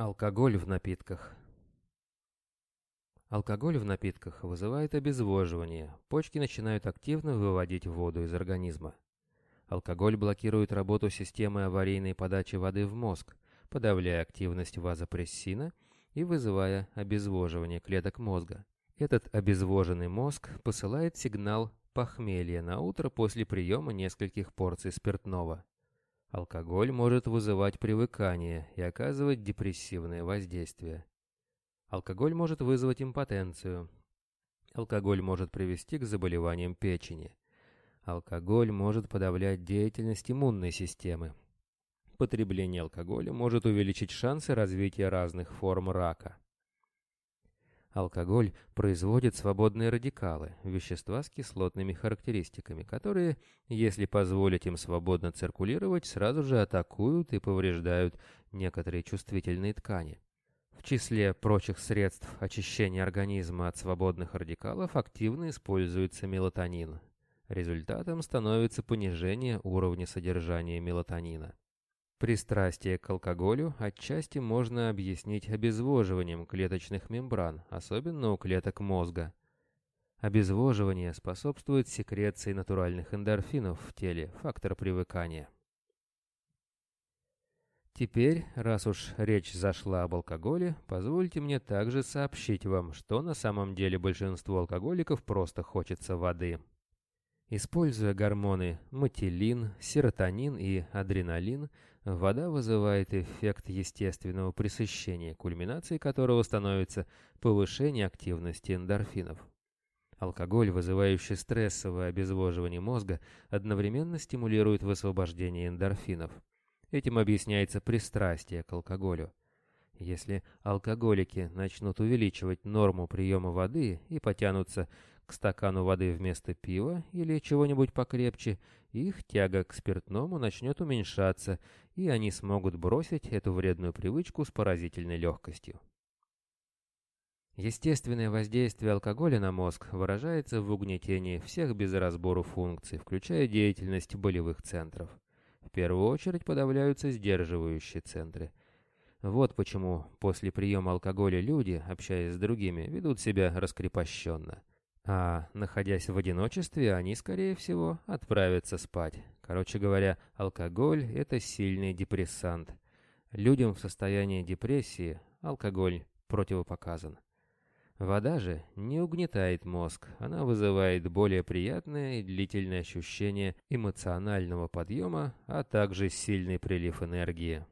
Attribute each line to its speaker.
Speaker 1: Алкоголь в напитках. Алкоголь в напитках вызывает обезвоживание, почки начинают активно выводить воду из организма. Алкоголь блокирует работу системы аварийной подачи воды в мозг, подавляя активность вазопрессина и вызывая обезвоживание клеток мозга. Этот обезвоженный мозг посылает сигнал похмелья на утро после приема нескольких порций спиртного. Алкоголь может вызывать привыкание и оказывать депрессивное воздействие. Алкоголь может вызвать импотенцию. Алкоголь может привести к заболеваниям печени. Алкоголь может подавлять деятельность иммунной системы. Потребление алкоголя может увеличить шансы развития разных форм рака. Алкоголь производит свободные радикалы, вещества с кислотными характеристиками, которые, если позволить им свободно циркулировать, сразу же атакуют и повреждают некоторые чувствительные ткани. В числе прочих средств очищения организма от свободных радикалов активно используется мелатонин. Результатом становится понижение уровня содержания мелатонина. Пристрастие к алкоголю отчасти можно объяснить обезвоживанием клеточных мембран, особенно у клеток мозга. Обезвоживание способствует секреции натуральных эндорфинов в теле, фактор привыкания. Теперь, раз уж речь зашла об алкоголе, позвольте мне также сообщить вам, что на самом деле большинству алкоголиков просто хочется воды. Используя гормоны мотилин, серотонин и адреналин, вода вызывает эффект естественного пресыщения, кульминацией которого становится повышение активности эндорфинов. Алкоголь, вызывающий стрессовое обезвоживание мозга, одновременно стимулирует высвобождение эндорфинов. Этим объясняется пристрастие к алкоголю. Если алкоголики начнут увеличивать норму приема воды и потянутся к стакану воды вместо пива или чего-нибудь покрепче, их тяга к спиртному начнет уменьшаться, и они смогут бросить эту вредную привычку с поразительной легкостью. Естественное воздействие алкоголя на мозг выражается в угнетении всех без разбору функций, включая деятельность болевых центров. В первую очередь подавляются сдерживающие центры. Вот почему после приема алкоголя люди, общаясь с другими, ведут себя раскрепощенно. А находясь в одиночестве, они, скорее всего, отправятся спать. Короче говоря, алкоголь – это сильный депрессант. Людям в состоянии депрессии алкоголь противопоказан. Вода же не угнетает мозг, она вызывает более приятное и длительное ощущение эмоционального подъема, а также сильный прилив энергии.